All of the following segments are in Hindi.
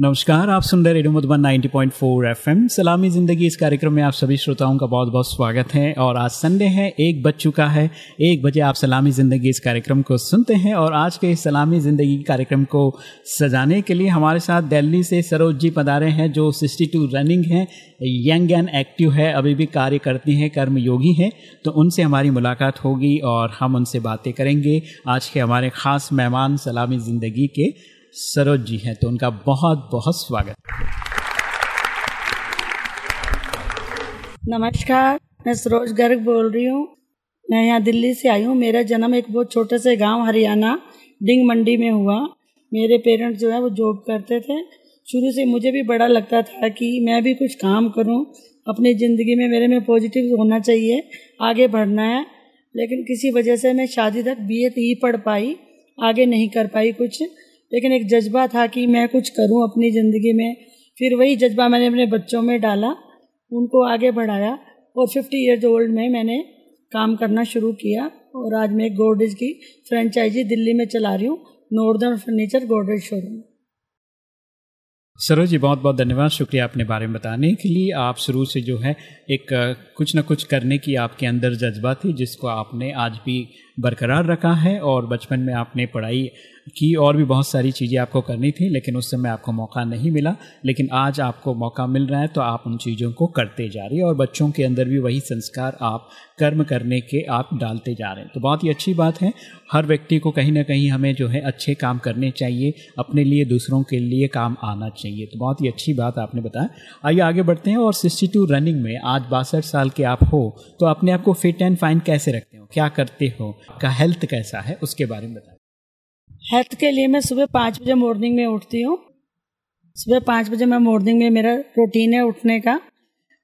नमस्कार, आप सुन रहे रेडियो मधुबन 90.4 एफएम। सलामी ज़िंदगी, इस कार्यक्रम में आप सभी श्रोताओं का बहुत बहुत स्वागत है और आज संडे है, एक बज चुका है, एक बजे आप सलामी ज़िंदगी इस कार्यक्रम को सुनते हैं और आज के इस सलामी ज़िंदगी कार्यक्रम को सजाने के लिए हमारे साथ दिल्ली से सरोज जी पधारे हैं, जो सिक्सटी रनिंग हैं, यंग एंड एक्टिव है, अभी भी कार्य करती हैं, कर्म योगी हैं तो उनसे हमारी मुलाकात होगी और हम उनसे बातें करेंगे। आज के हमारे ख़ास मेहमान सलामी ज़िंदगी के सरोज जी हैं तो उनका बहुत बहुत स्वागत। नमस्कार, मैं सरोज गर्ग बोल रही हूँ। मैं यहाँ दिल्ली से आई हूँ। मेरा जन्म एक बहुत छोटे से गाँव हरियाणा, डिंग मंडी में हुआ। मेरे पेरेंट्स जो है, वो जॉब करते थे। शुरू से मुझे भी बड़ा लगता था कि मैं भी कुछ काम करूँ। अपनी ज़िंदगी में मेरे में पॉजिटिव होना चाहिए, आगे बढ़ना है। लेकिन किसी वजह से मैं शादी तक बी ही पढ़ पाई, आगे नहीं कर पाई कुछ। लेकिन एक जज्बा था कि मैं कुछ करूँ अपनी ज़िंदगी में। फिर वही जज्बा मैंने अपने बच्चों में डाला, उनको आगे बढ़ाया और फिफ्टी ईयर्स ओल्ड में मैंने काम करना शुरू किया और आज मैं गोडरेज की फ्रेंचाइजी दिल्ली में चला रही हूँ northern furniture Godrej showroom Saroj ji, बहुत बहुत धन्यवाद। शुक्रिया अपने बारे में बताने के लिए। आप शुरू से जो है एक कुछ ना कुछ करने की आपके अंदर जज्बा थी, जिसको आपने आज भी बरकरार रखा है और बचपन में आपने पढ़ाई की और भी बहुत सारी चीज़ें आपको करनी थी, लेकिन उस समय आपको मौका नहीं मिला। लेकिन आज आपको मौका मिल रहा है तो आप उन चीज़ों को करते जा रही है और बच्चों के अंदर भी वही संस्कार आप कर्म करने के आप डालते जा रहे हैं। तो बहुत ही अच्छी बात है। हर व्यक्ति को कहीं ना कहीं हमें जो है अच्छे काम करने चाहिए, अपने लिए, दूसरों के लिए काम आना चाहिए। तो बहुत ही अच्छी बात आपने बताया। आइए आगे बढ़ते हैं और सिक्सटी टू रनिंग में, आज बासठ साल के आप हो तो अपने आप को फिट एंड फाइन कैसे रखते हो? क्या करते हो? का हेल्थ कैसा है, उसके बारे में बताएँ। हेल्थ के लिए मैं सुबह पाँच बजे मॉर्निंग में उठती हूँ। सुबह पाँच बजे मैं मॉर्निंग में मेरा रूटीन है उठने का।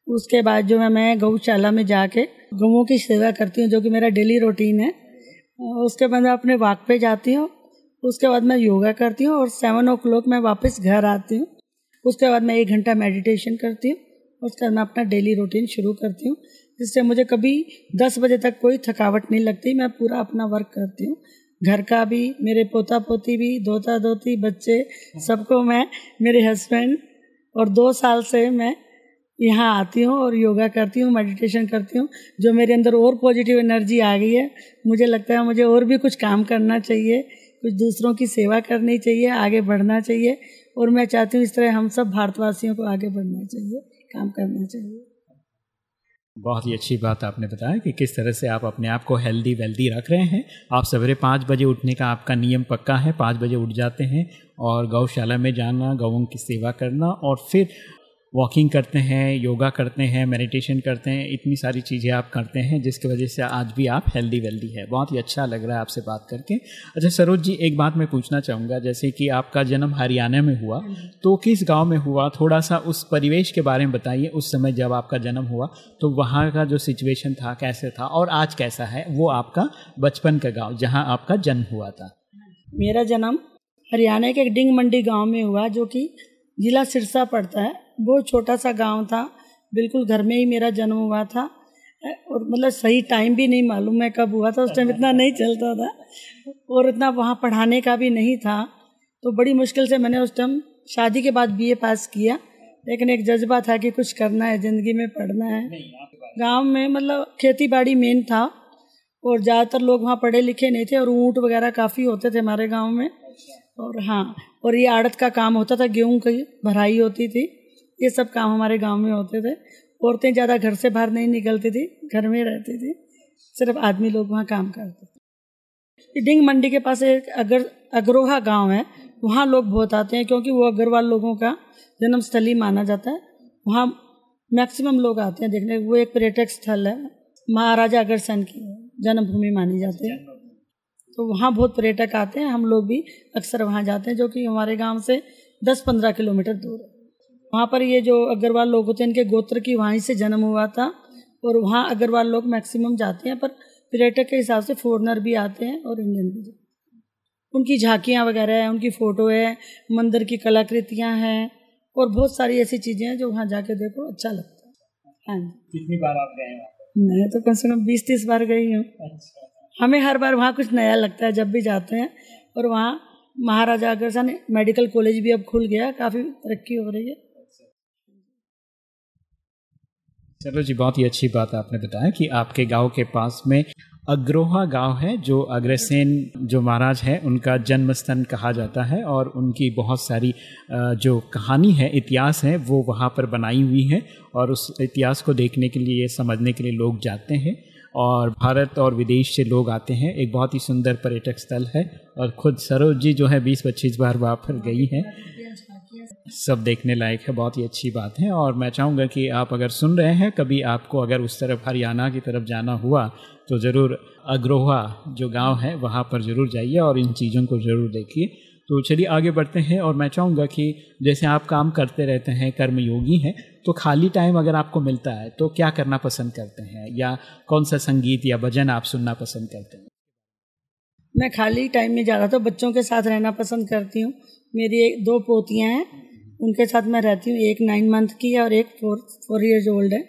उसके बाद जो है मैं गौशाला में जाके गऊँ की सेवा करती हूँ, जो कि मेरा डेली रूटीन है। उसके बाद मैं अपने वाक पे जाती हूँ। उसके बाद मैं योगा करती हूँ और सेवन ओ क्लॉक मैं वापस घर आती हूँ। उसके बाद मैं एक घंटा मेडिटेशन करती हूँ। उसके बाद मैं अपना डेली रूटीन शुरू करती हूँ। जिससे मुझे कभी दस बजे तक कोई थकावट नहीं लगती। मैं पूरा अपना वर्क करती हूँ। घर का भी, मेरे पोता पोती भी दोता दोती बच्चे, सबको मैं, मेरे हस्बैंड और दो साल से मैं यहाँ आती हूँ और योगा करती हूँ मेडिटेशन करती हूँ, जो मेरे अंदर और पॉजिटिव एनर्जी आ गई है। मुझे लगता है मुझे और भी कुछ काम करना चाहिए, कुछ दूसरों की सेवा करनी चाहिए, आगे बढ़ना चाहिए और मैं चाहती हूँ इस तरह हम सब भारतवासियों को आगे बढ़ना चाहिए, काम करना चाहिए। बहुत ही अच्छी बात आपने बताया कि किस तरह से आप अपने आप को हेल्दी वेल्दी रख रहे हैं। आप सवेरे पाँच बजे उठने का आपका नियम पक्का है, पाँच बजे उठ जाते हैं और गौशाला में जाना गौं की सेवा करना और फिर वॉकिंग करते हैं योगा करते हैं मेडिटेशन करते हैं, इतनी सारी चीज़ें आप करते हैं, जिसकी वजह से आज भी आप हेल्दी वेल्दी है। बहुत ही अच्छा लग रहा है आपसे बात करके। अच्छा सरोज जी, एक बात मैं पूछना चाहूँगा, जैसे कि आपका जन्म हरियाणा में हुआ तो किस गाँव में हुआ? थोड़ा सा उस परिवेश के बारे में बताइए, उस समय जब आपका जन्म हुआ तो वहाँ का जो सिचुएशन था, कैसे था, और आज कैसा है? वो आपका बचपन का गाँव, जहाँ आपका जन्म हुआ था। मेरा जन्म हरियाणा के डिंग मंडी गाँव में हुआ, जो कि जिला सिरसा पड़ता है। बहुत छोटा सा गाँव था। बिल्कुल घर में ही मेरा जन्म हुआ था। और मतलब सही टाइम भी नहीं मालूम है कब हुआ था। उस टाइम इतना नहीं चलता था और इतना वहाँ पढ़ाने का भी नहीं था। तो बड़ी मुश्किल से मैंने उस टाइम शादी के बाद बीए पास किया। लेकिन एक जज्बा था कि कुछ करना है ज़िंदगी में पढ़ना है। गाँव में मतलब खेती बाड़ी मेन था और ज़्यादातर लोग वहाँ पढ़े लिखे नहीं थे और ऊँट वगैरह काफ़ी होते थे हमारे गाँव में। और हाँ और ये आड़त का काम होता था गेहूँ की भराई होती थी। ये सब काम हमारे गाँव में होते थे। औरतें ज़्यादा घर से बाहर नहीं निकलती थी, घर में रहती थी। सिर्फ़ आदमी लोग वहाँ काम करते थे। डिंग मंडी के पास एक अगर, अग्रोहा गाँव है, वहाँ लोग बहुत आते हैं क्योंकि वो अग्रवाल लोगों का जन्म स्थली माना जाता है। वहाँ मैक्सिमम लोग आते हैं देखने, वो एक पर्यटक स्थल है, महाराजा अग्रसेन की जन्मभूमि मानी जाती है। तो वहाँ बहुत पर्यटक आते हैं, हम लोग भी अक्सर वहाँ जाते हैं, जो कि हमारे गाँव से 10-15 किलोमीटर दूर है। वहाँ पर ये जो अग्रवाल लोग होते हैं इनके गोत्र की वहीं से जन्म हुआ था और वहाँ अग्रवाल लोग मैक्सिमम जाते हैं पर पर्यटक के हिसाब से फॉरनर भी आते हैं और इंडियन भी जाते हैं। उनकी झांकियाँ वगैरह हैं उनकी फ़ोटो है मंदिर की कलाकृतियाँ हैं और बहुत सारी ऐसी चीज़ें हैं जो वहाँ जाके देखो अच्छा लगता है। हाँ कितनी बार आप गए वहाँ मैं तो कम से कम बीस तीस बार गई हूँ। अच्छा। हमें हर बार वहाँ कुछ नया लगता है जब भी जाते हैं और वहाँ महाराजा अग्रसेन मेडिकल कॉलेज भी अब खुल गया काफ़ी तरक्की हो रही है। चलो जी, बहुत ही अच्छी बात आपने बताया कि आपके गाँव के पास में अग्रोहा गाँव है, जो अग्रसेन, जो महाराज है, उनका जन्म स्थल कहा जाता है और उनकी बहुत सारी जो कहानी है, इतिहास है, वो वहाँ पर बनाई हुई है और उस इतिहास को देखने के लिए, समझने के लिए लोग जाते हैं और भारत और विदेश से लोग आते हैं। एक बहुत ही सुंदर पर्यटक स्थल है और खुद सरोज जी जो है, बीस पच्चीस बार वहाँ पर गई हैं। सब देखने लायक है, बहुत ही अच्छी बात है। और मैं चाहूँगा कि आप अगर सुन रहे हैं, कभी आपको अगर उस तरफ़ हरियाणा की तरफ़ जाना हुआ तो ज़रूर अग्रोहा जो गाँव है, वहाँ पर ज़रूर जाइए और इन चीज़ों को ज़रूर देखिए। तो चलिए आगे बढ़ते हैं और मैं चाहूँगा कि जैसे आप काम करते रहते हैं, कर्मयोगी हैं तो खाली टाइम अगर आपको मिलता है तो क्या करना पसंद करते हैं? या कौन सा संगीत या भजन आप सुनना पसंद करते हैं? मैं खाली टाइम में ज़्यादा तो बच्चों के साथ रहना पसंद करती हूँ। मेरी एक, दो पोतियाँ हैं। उनके साथ मैं रहती हूँ। एक नाइन मंथ की है और एक फोर फोर ईयर्स ओल्ड है,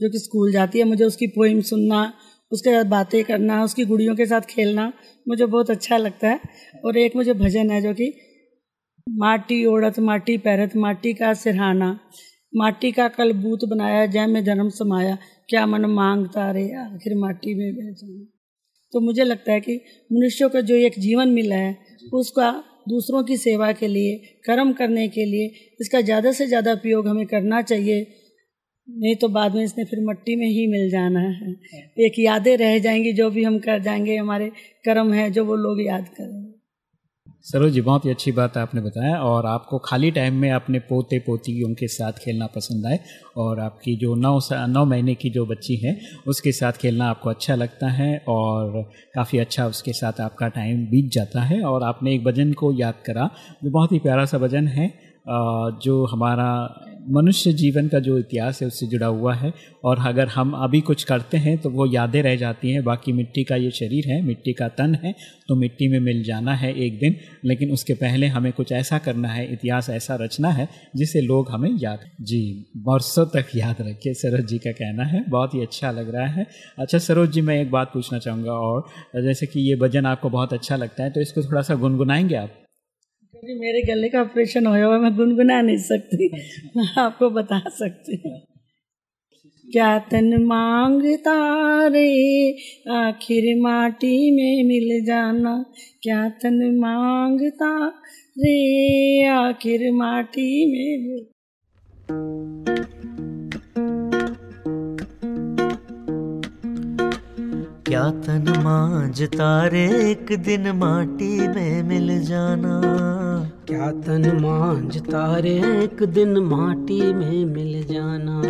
जो कि स्कूल जाती है। मुझे उसकी पोइम सुनना, उसके साथ बातें करना, उसकी गुड़ियों के साथ खेलना, मुझे बहुत अच्छा लगता है। और एक मुझे भजन है, जो कि माटी ओढ़त, माटी पैरत, माटी का सिरहाना, माटी का कल बूत बनाया, जय में जन्म समाया, क्या मन माँगता रे, आखिर माटी में बेचना तो मुझे लगता है कि मनुष्यों का जो एक जीवन मिला है, उसका दूसरों की सेवा के लिए कर्म करने के लिए इसका ज़्यादा से ज़्यादा उपयोग हमें करना चाहिए। नहीं तो बाद में इसने फिर मट्टी में ही मिल जाना है। एक यादें रह जाएँगी जो भी हम कर जाएँगे हमारे कर्म है जो वो लोग याद करेंगे। सरोज जी, बहुत ही अच्छी बात आपने बताया और आपको खाली टाइम में अपने पोते पोतियों के साथ खेलना पसंद आए और आपकी जो नौ नौ महीने की जो बच्ची है, उसके साथ खेलना आपको अच्छा लगता है और काफ़ी अच्छा उसके साथ आपका टाइम बीत जाता है और आपने एक भजन को याद करा, जो बहुत ही प्यारा सा भजन है। जो हमारा मनुष्य जीवन का जो इतिहास है, उससे जुड़ा हुआ है। और अगर हम अभी कुछ करते हैं तो वो यादें रह जाती हैं, बाकी मिट्टी का ये शरीर है, मिट्टी का तन है तो मिट्टी में मिल जाना है एक दिन। लेकिन उसके पहले हमें कुछ ऐसा करना है, इतिहास ऐसा रचना है, जिसे लोग हमें याद जी, बरसों तक याद रखे सरोज जी का कहना है। बहुत ही अच्छा लग रहा है। अच्छा सरोज जी, मैं एक बात पूछना चाहूँगा और, जैसे कि ये भजन आपको बहुत अच्छा लगता है तो इसको थोड़ा सा गुनगुनाएँगे आप? क्योंकि मेरे गले का ऑपरेशन होया हुआ मैं गुनगुना नहीं सकती। मैं आपको बता सकती हूँ। क्या तन माँगता रे, आखिर माटी में मिल जाना? क्या तन माँगता रे, आखिर माटी में मिल क्या तन मांझता तारे एक दिन माटी में मिल जाना? क्या तन मांझता तारे एक दिन माटी में मिल जाना?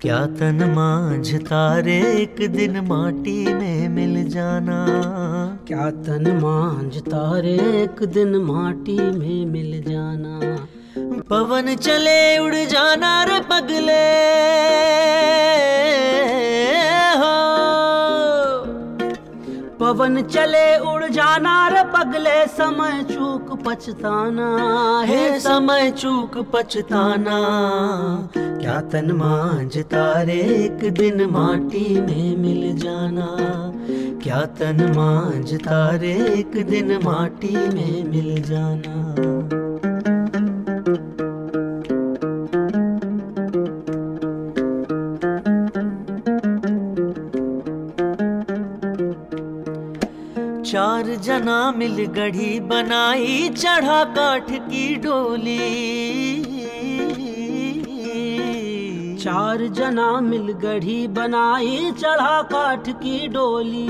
क्या तन मांझता तारे एक दिन माटी में मिल जाना? क्या तन मांझता तारे एक दिन माटी में मिल जाना? पवन चले उड़ जाना रे पगले। पवन चले उड़ जाना रे पगले समय चूक पछताना। हे समय चूक पछताना। क्या तन मांझ तारे एक दिन माटी में मिल जाना। क्या तन मांझ तारे एक दिन माटी में मिल जाना। चार जना मिल गढ़ी बनाई चढ़ा काठ की डोली। चार जना मिल गढ़ी बनाई चढ़ा काठ की डोली।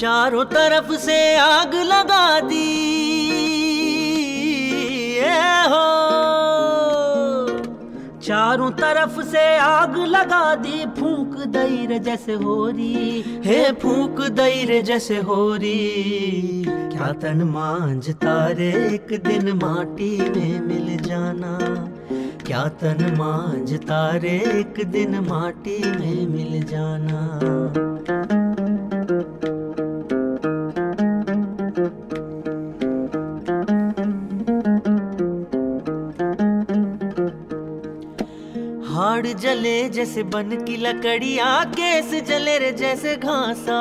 चारों तरफ़ से आग लगा दी। ए हो। चारों तरफ़ से आग लगा दी, फूक दईर जैसे हो रही हे फूक दईर जैसे हो रही क्या तन मांझ तारे एक दिन माटी में मिल जाना? क्या तन मांझ तारे एक दिन माटी में मिल जाना? हाड़ जले जैसे बन की लकड़िया केस जले रे जैसे घासा।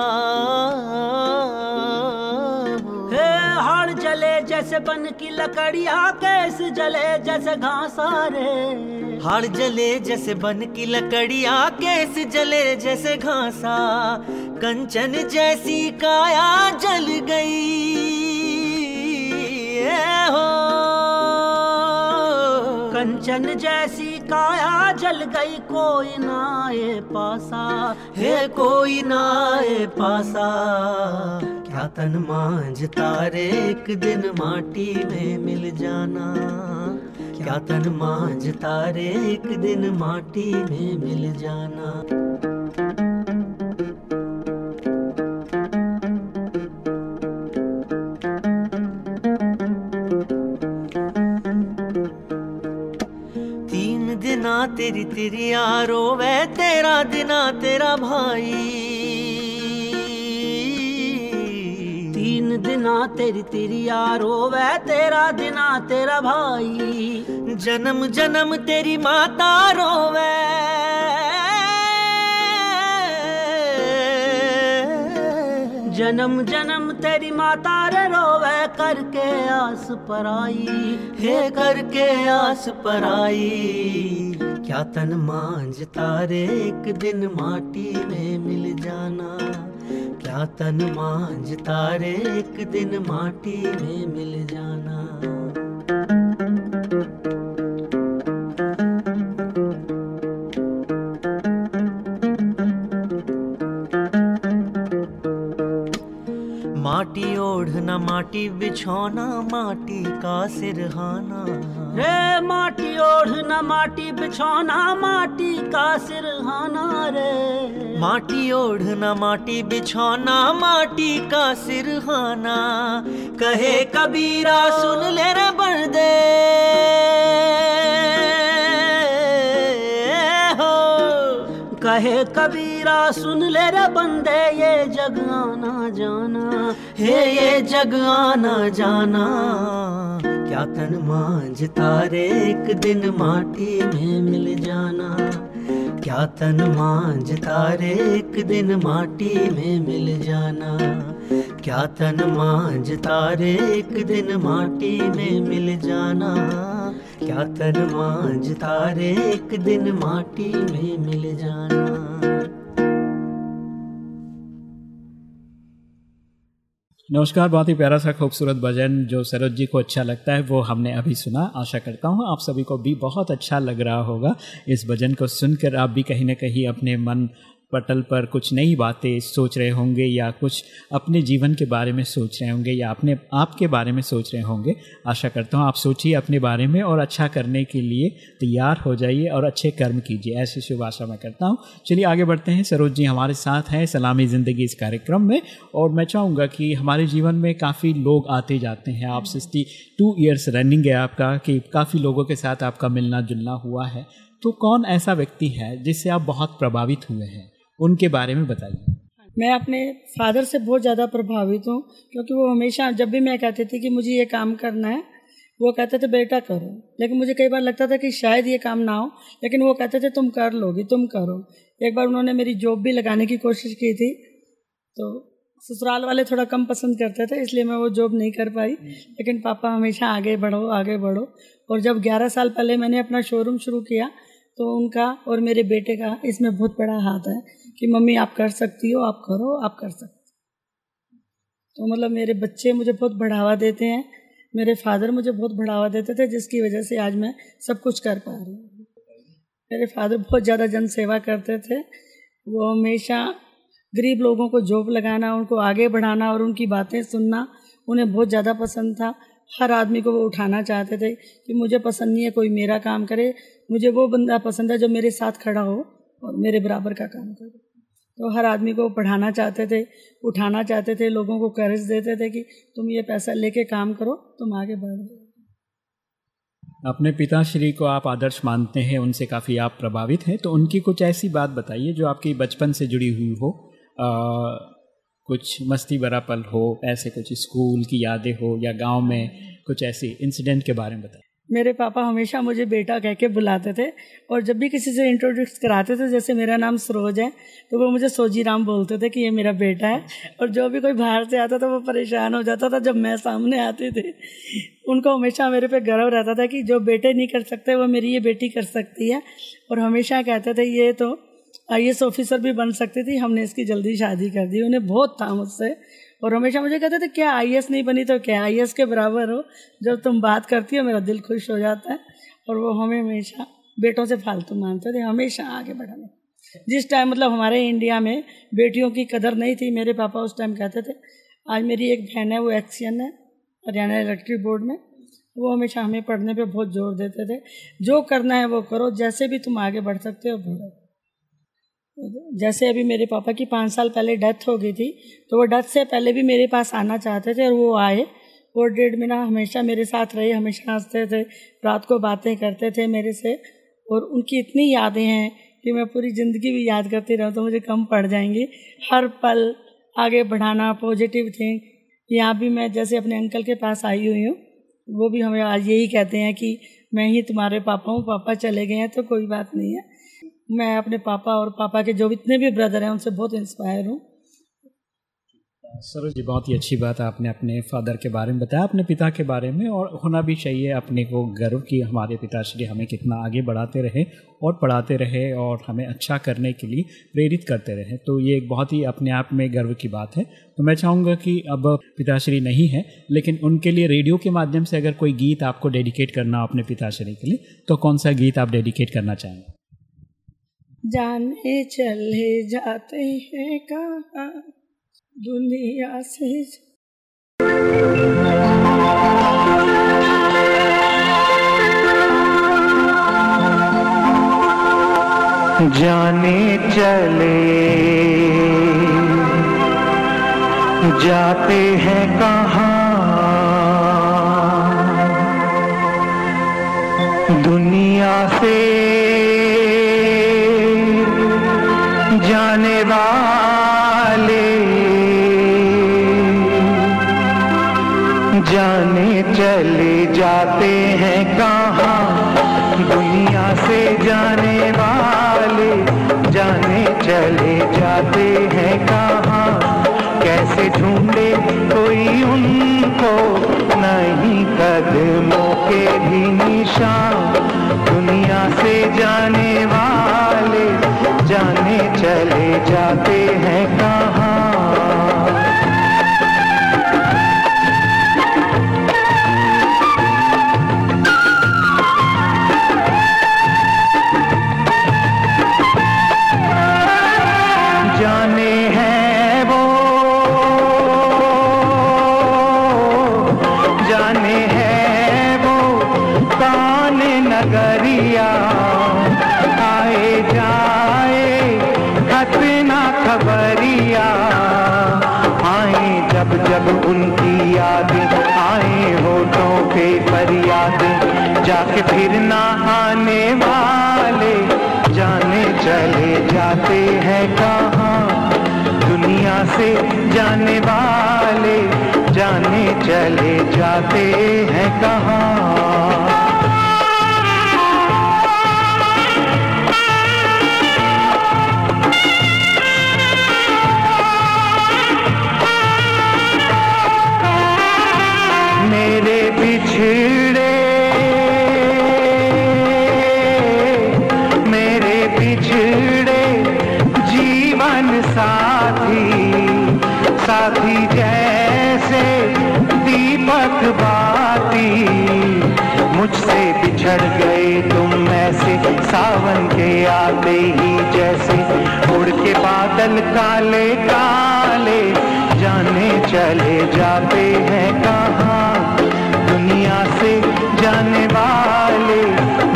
हाड़ जले जैसे बन की लकड़िया केस जले जैसे घासा रे। हाड़ जले जैसे बन की लकड़िया केस जले जैसे घासा। कंचन जैसी काया जल गई। हो। कंचन जैसी काया जल गई कोई ना ये पासा, हे कोई ना ए पासा। क्या तन मांझ तारे एक दिन माटी में मिल जाना। क्या तन मांझ तारे एक दिन माटी में मिल जाना। तेरी तेरी यारो वे तेरा दिना तेरा भाई। तीन दिना तेरी तेरी यारो वै तेरा दिना तेरा भाई। जन्म जन्म तेरी माता रोवे। जन्म जन्म तेरी माता रे रोवे, करके आस पराई। हे करके आस पर क्या तन मांझ तारे एक दिन माटी में मिल जाना। क्या तन मांझ तारे एक दिन माटी में मिल जाना। माटी ओढ़ना, माटी बिछौना, माटी का सिरहाना। रे ओढ़ना माटी, बिछौना माटी का सिरहाना रे। माटी ओढ़ना माटी, बिछौना माटी का सिरहाना। कहे कबीरा, सुन ले रे बर्दे हो। कहे कबीरा, सुन ले रे बंदे ये जग आना जाना। हे, ये जग आना जाना। क्या तन मांझ तारे दिन माटी में मिल जाना। क्या तन मांझ तारे एक दिन माटी में मिल जाना। क्या तन मांझ तारे एक दिन माटी में मिल जाना। क्या तन मांझ तारे एक दिन माटी में मिल जाना। नमस्कार, बहुत ही प्यारा सा खूबसूरत भजन जो सरोज जी को अच्छा लगता है, वो हमने अभी सुना। आशा करता हूँ आप सभी को भी बहुत अच्छा लग रहा होगा इस भजन को सुनकर। आप भी कहीं ना कहीं अपने मन पटल पर कुछ नई बातें सोच रहे होंगे या कुछ अपने जीवन के बारे में सोच रहे होंगे या अपने आप के बारे में सोच रहे होंगे, आशा करता हूँ आप सोचिए अपने बारे में और अच्छा करने के लिए तैयार हो जाइए और अच्छे कर्म कीजिए। ऐसी शुभ आशा मैं करता हूँ। चलिए आगे बढ़ते हैं। सरोज जी हमारे साथ हैं, सलामी ज़िंदगी इस कार्यक्रम में और मैं चाहूँगा कि हमारे जीवन में काफ़ी लोग आते जाते हैं। आप सिक्सटी टू ईयर्स रनिंग है आपका कि काफ़ी लोगों के साथ आपका मिलना जुलना हुआ है। तो कौन ऐसा व्यक्ति है जिससे आप बहुत प्रभावित हुए हैं? उनके बारे में बताइए। मैं अपने फादर से बहुत ज़्यादा प्रभावित हूँ, क्योंकि वो हमेशा जब भी मैं कहती थी कि मुझे ये काम करना है, वो कहते थे, बेटा करो। लेकिन मुझे कई बार लगता था कि शायद ये काम ना हो, लेकिन वो कहते थे, तुम कर लोगी, तुम करो। एक बार उन्होंने मेरी जॉब भी लगाने की कोशिश की थी तो ससुराल वाले थोड़ा कम पसंद करते थे, इसलिए मैं वो जॉब नहीं कर पाई। लेकिन पापा हमेशा आगे बढ़ो आगे बढ़ो। और जब 11 साल पहले मैंने अपना शोरूम शुरू किया तो उनका और मेरे बेटे का इसमें बहुत बड़ा हाथ है। कि मम्मी, आप कर सकती हो, आप करो, आप कर सकते तो मतलब मेरे बच्चे मुझे बहुत बढ़ावा देते हैं। मेरे फादर मुझे बहुत बढ़ावा देते थे, जिसकी वजह से आज मैं सब कुछ कर पा रही हूँ। मेरे फादर बहुत ज़्यादा जन सेवा करते थे। वो हमेशा गरीब लोगों को जॉब लगाना, उनको आगे बढ़ाना और उनकी बातें सुनना उन्हें बहुत ज़्यादा पसंद था। हर आदमी को वो उठाना चाहते थे कि मुझे पसंद नहीं है, कोई मेरा काम करे। मुझे वो बंदा पसंद है जो मेरे साथ खड़ा हो और मेरे बराबर का काम करे। तो हर आदमी को पढ़ाना चाहते थे उठाना चाहते थे लोगों को करेज देते थे कि तुम ये पैसा लेके काम करो तुम आगे बढ़ो अपने पिताश्री को आप आदर्श मानते हैं उनसे काफ़ी आप प्रभावित हैं तो उनकी कुछ ऐसी बात बताइए जो आपकी बचपन से जुड़ी हुई हो। आ, कुछ मस्ती भरा पल हो ऐसे कुछ स्कूल की यादें हो या गाँव में कुछ ऐसे इंसिडेंट के बारे में बताइए। मेरे पापा हमेशा मुझे बेटा कह के बुलाते थे और जब भी किसी से इंट्रोड्यूस कराते थे, जैसे मेरा नाम सरोज है तो वो मुझे सोजी राम बोलते थे कि ये मेरा बेटा है। और जो भी कोई बाहर से आता था, वो परेशान हो जाता था जब मैं सामने आती थी। उनको हमेशा मेरे पे गर्व रहता था कि जो बेटे नहीं कर सकते, वो मेरी ये बेटी कर सकती है। और हमेशा कहते थे, ये तो आईएएस ऑफिसर भी बन सकती थी, हमने इसकी जल्दी शादी कर दी। उन्हें बहुत था मुझसे। और हमेशा मुझे कहते थे, क्या आई नहीं बनी तो क्या? आई के बराबर हो। जब तुम बात करती हो, मेरा दिल खुश हो जाता है। और वो हमें हमेशा बेटों से फालतू मानते थे, हमेशा आगे बढ़ाने। जिस टाइम मतलब हमारे इंडिया में बेटियों की कदर नहीं थी, मेरे पापा उस टाइम कहते थे, आज मेरी एक बहन है, वो एक्सियन है, हरियाणा इलेक्ट्रिक बोर्ड में। वो हमेशा हमें पढ़ने पे बहुत ज़ोर देते थे। जो करना है वो करो, जैसे भी तुम आगे बढ़ सकते हो बढ़ो जैसे अभी मेरे पापा की पाँच साल पहले डेथ हो गई थी तो वो डेथ से पहले भी मेरे पास आना चाहते थे और वो आए। वो डेढ़ महीना हमेशा मेरे साथ रहे, हमेशा हँसते थे, रात को बातें करते थे मेरे से और उनकी इतनी यादें हैं कि मैं पूरी ज़िंदगी भी याद करती रहूँ तो मुझे कम पड़ जाएँगी। हर पल आगे बढ़ाना पॉजिटिव थिंक यहाँ भी मैं जैसे अपने अंकल के पास आई हुई हूँ, वो भी हमें आज यही कहते हैं कि मैं ही तुम्हारे पापा हूँ, पापा चले गए हैं तो कोई बात नहीं है। मैं अपने पापा और पापा के जो इतने भी ब्रदर हैं, उनसे बहुत इंस्पायर हूँ। सरोज जी, बहुत ही अच्छी बात है आपने अपने फादर के बारे में बताया, अपने पिता के बारे में, और होना भी चाहिए अपने को गर्व कि हमारे पिताश्री हमें कितना आगे बढ़ाते रहे और पढ़ाते रहे और हमें अच्छा करने के लिए प्रेरित करते रहे। तो ये एक बहुत ही अपने आप में गर्व की बात है। तो मैं चाहूँगा कि अब पिताश्री नहीं है, लेकिन उनके लिए रेडियो के माध्यम से अगर कोई गीत आपको डेडिकेट करना हो अपने पिताश्री के लिए तो कौन सा गीत आप डेडिकेट करना चाहेंगे? जाने चले जाते हैं कहा? दुनिया से जाने चले। जाते हैं कहाँ? दुनिया से जाने चले जाते हैं कहाँ? दुनिया से जाने वाले जाने चले जाते हैं कहाँ? कैसे ढूंढे कोई उनको? नहीं कदमों के भी निशान। दुनिया से जाने वाले जाने चले जाते जब जब उनकी यादें, आए होठों पे फरियाद, जाके फिर ना आने वाले। जाने चले जाते हैं कहाँ? दुनिया से जाने वाले। जाने चले जाते हैं कहाँ? साथी जैसे दीपक बाती। मुझसे बिछड़ गए तुम ऐसे सावन के आते ही जैसे। उड़ के बादल काले काले, जाने चले जाते हैं कहाँ। दुनिया से जाने वाले,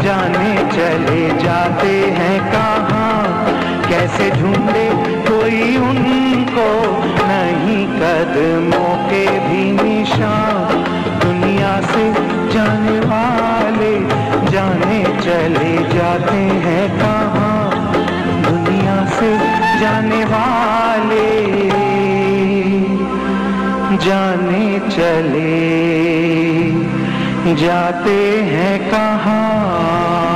जाने चले जाते हैं कहाँ। कदमों के भी निशान दुनिया से जाने वाले, जाने चले जाते हैं कहाँ? दुनिया से जाने वाले, जाने चले जाते हैं कहाँ?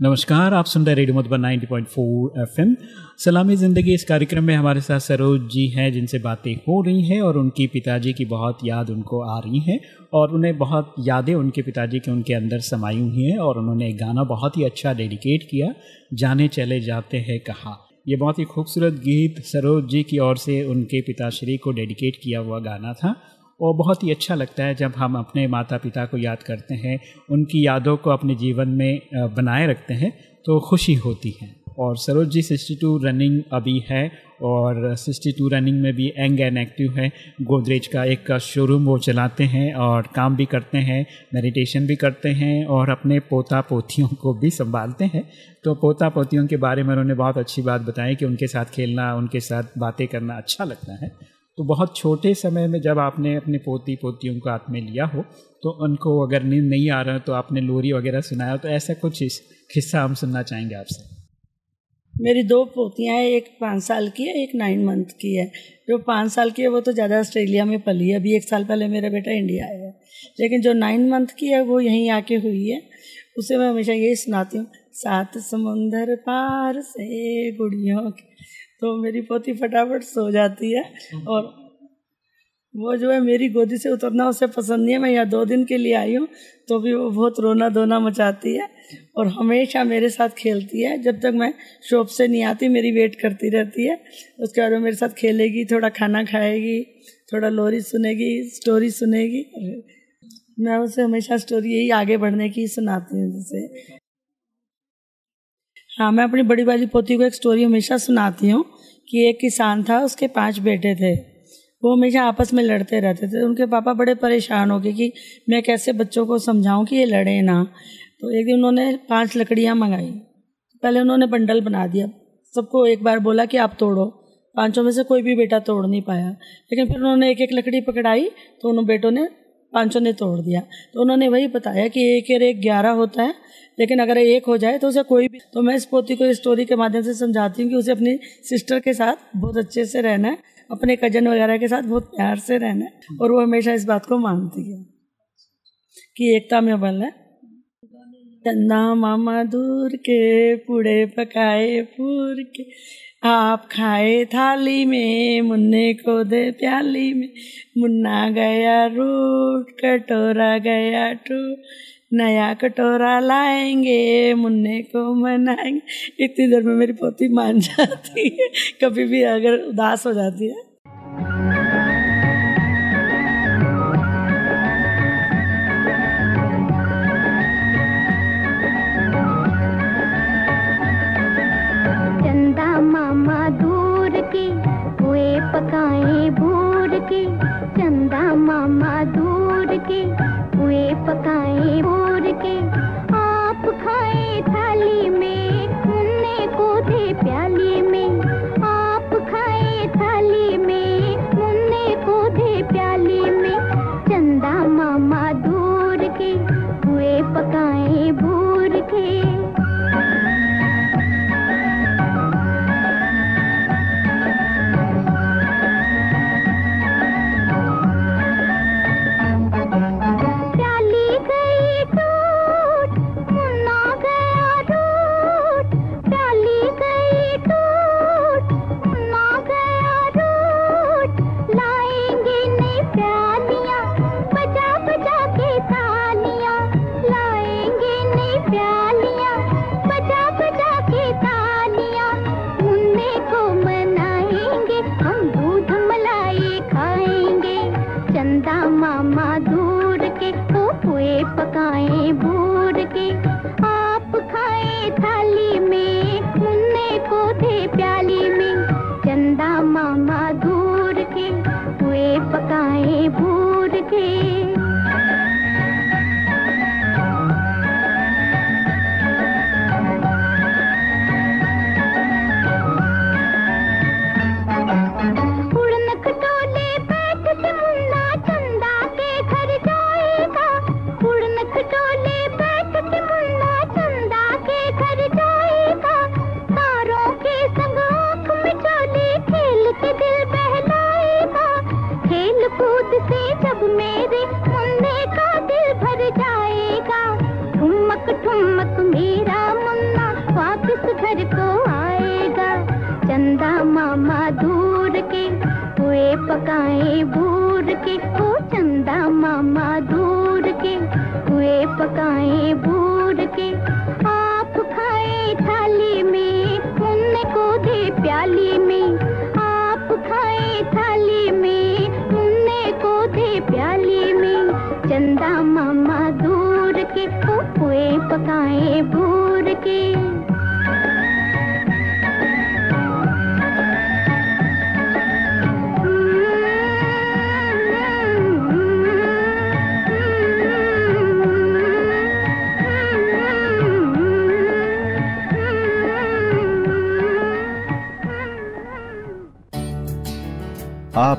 नमस्कार, आप सुन रहे रेडियो मधुबन 90.4 एफएम। सलामी ज़िंदगी, इस कार्यक्रम में हमारे साथ सरोज जी हैं, जिनसे बातें हो रही हैं और उनकी पिताजी की बहुत याद उनको आ रही हैं और उन्हें बहुत यादें उनके पिताजी के उनके अंदर समाई हुई हैं और उन्होंने एक गाना बहुत ही अच्छा डेडिकेट किया, जाने चले जाते हैं कहा। ये बहुत ही खूबसूरत गीत सरोज जी की ओर से उनके पिताश्री को डेडिकेट किया हुआ गाना था। और बहुत ही अच्छा लगता है जब हम अपने माता पिता को याद करते हैं, उनकी यादों को अपने जीवन में बनाए रखते हैं तो खुशी होती है। और Saroj ji, sixty two running अभी है और सिक्सटी टू रनिंग में भी एंग एंड एक्टिव है। गोदरेज का एक शोरूम वो चलाते हैं और काम भी करते हैं, मेडिटेशन भी करते हैं और अपने पोता पोतियों को भी संभालते हैं। तो पोता पोतियों के बारे में उन्होंने बहुत अच्छी बात बताई कि उनके साथ खेलना, उनके साथ बातें करना अच्छा लगता है। तो बहुत छोटे समय में जब आपने अपने पोती पोतियों को हाथ में लिया हो तो उनको अगर नींद नहीं आ रहा तो आपने लोरी वगैरह सुनाया तो ऐसा कुछ किस्सा हम सुनना चाहेंगे आपसे? मेरी दो पोतियाँ हैं, एक पाँच साल की है, एक नाइन मंथ की है। जो पाँच साल की है, वो तो ज़्यादा ऑस्ट्रेलिया में पली है। अभी एक साल पहले मेरा बेटा इंडिया आया है। लेकिन जो नाइन मंथ की है, वो यहीं आके हुई है। उसे मैं हमेशा यही सुनाती हूँ, सात समुंदर पार से गुड़ियों की तो मेरी पोती फटाफट सो जाती है और वो जो है मेरी गोदी से उतरना उसे पसंद नहीं है। मैं यहाँ दो दिन के लिए आई हूँ तो भी वो बहुत रोना धोना मचाती है और हमेशा मेरे साथ खेलती है। जब तक मैं शॉप से नहीं आती, मेरी वेट करती रहती है। उसके बाद वो मेरे साथ खेलेगी, थोड़ा खाना खाएगी, थोड़ा लोरी सुनेगी, स्टोरी सुनेगी। मैं उसे हमेशा स्टोरी यही आगे बढ़ने की सुनाती हूँ जैसे। हाँ मैं अपनी बड़ी वाली पोती को एक स्टोरी हमेशा सुनाती हूँ कि एक किसान था, उसके पाँच बेटे थे। वो हमेशा आपस में लड़ते रहते थे। उनके पापा बड़े परेशान हो गए कि मैं कैसे बच्चों को समझाऊं कि ये लड़े ना। तो एक दिन उन्होंने पाँच लकड़ियाँ मंगाई। पहले उन्होंने बंडल बना दिया। सबको एक बार बोला कि आप तोड़ो। पाँचों में से कोई भी बेटा तोड़ नहीं पाया। लेकिन फिर उन्होंने एक एक लकड़ी पकड़ाई तो उन बेटों ने पाँचों ने तोड़ दिया। तो उन्होंने वही बताया कि एक और एक ग्यारह होता है, लेकिन अगर एक हो जाए तो उसे कोई भी तो मैं इस पोती को इस स्टोरी के माध्यम से समझाती हूँ कि उसे अपनी सिस्टर के साथ बहुत अच्छे से रहना है, अपने कज़न वगैरह के साथ बहुत प्यार से रहना है, और वो हमेशा इस बात को मानती है कि एकता में बल है। चंदा मामा दूर के, पूड़े पकाए पूर के। आप खाए थाली में, मुन्ने को दे प्याली में। मुन्ना गया रूट, कटोरा गया टूट नया कटोरा लाएँगे, मुन्ने को मनाएँगे। इतनी देर में मेरी पोती मान जाती है, कभी भी अगर उदास हो जाती है। मामा दूर के हुए पकाए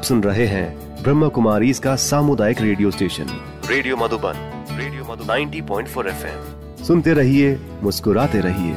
सुन रहे हैं ब्रह्म कुमारी इसका सामुदायिक radio station. Radio Madhuban radio Madhu 90.4 FM. सुनते रहिए मुस्कुराते रहिए।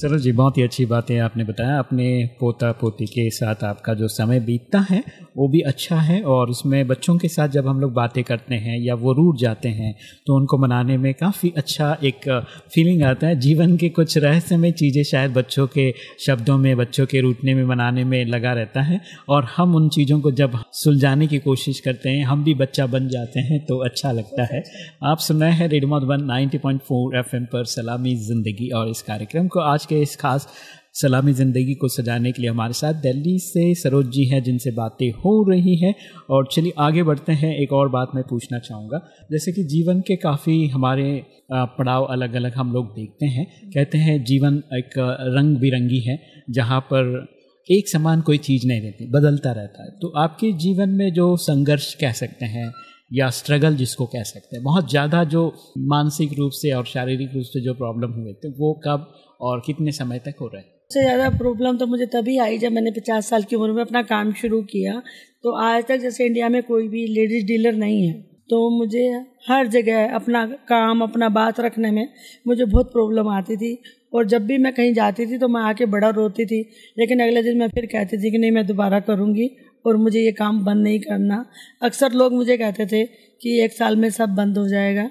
चलो जी बहुत ही अच्छी बातें आपने बताया। अपने पोता पोती के साथ आपका जो समय बीतता है वो भी अच्छा है और उसमें बच्चों के साथ जब हम लोग बातें करते हैं या वो रूट जाते हैं तो उनको मनाने में काफ़ी अच्छा एक फीलिंग आता है। जीवन के कुछ रहस्यमय चीज़ें शायद बच्चों के शब्दों में, बच्चों के रूटने में, मनाने में लगा रहता है और हम उन चीज़ों को जब सुलझाने की कोशिश करते हैं, हम भी बच्चा बन जाते हैं तो अच्छा लगता है। आप सुन रहे हैं रेडियो मधुबन 90.4 एफएम पर सलामी ज़िंदगी और इस कार्यक्रम को आज के इस खास सलामी ज़िंदगी को सजाने के लिए हमारे साथ दिल्ली से सरोज जी हैं, जिनसे बातें हो रही हैं। और चलिए आगे बढ़ते हैं। एक और बात मैं पूछना चाहूँगा। जैसे कि जीवन के काफ़ी हमारे पड़ाव अलग अलग हम लोग देखते हैं। कहते हैं जीवन एक रंग बिरंगी है, जहाँ पर एक समान कोई चीज़ नहीं रहती, बदलता रहता है। तो आपके जीवन में जो संघर्ष कह सकते हैं, या स्ट्रगल जिसको कह सकते हैं, बहुत ज़्यादा जो मानसिक रूप से और शारीरिक रूप से जो प्रॉब्लम हुए थे, वो कब और कितने समय तक हो रहे हैं? सबसे ज़्यादा प्रॉब्लम तो मुझे तभी आई जब मैंने पचास साल की उम्र में अपना काम शुरू किया। तो आज तक जैसे इंडिया में कोई भी लेडीज़ डीलर नहीं है। तो मुझे हर जगह अपना काम, अपना बात रखने में मुझे बहुत प्रॉब्लम आती थी। और जब भी मैं कहीं जाती थी तो मैं आके बड़ा रोती थी। लेकिन अगले दिन मैं फिर कहती थी कि नहीं, मैं दोबारा करूँगी और मुझे ये काम बंद नहीं करना। अक्सर लोग मुझे कहते थे कि एक साल में सब बंद हो जाएगा,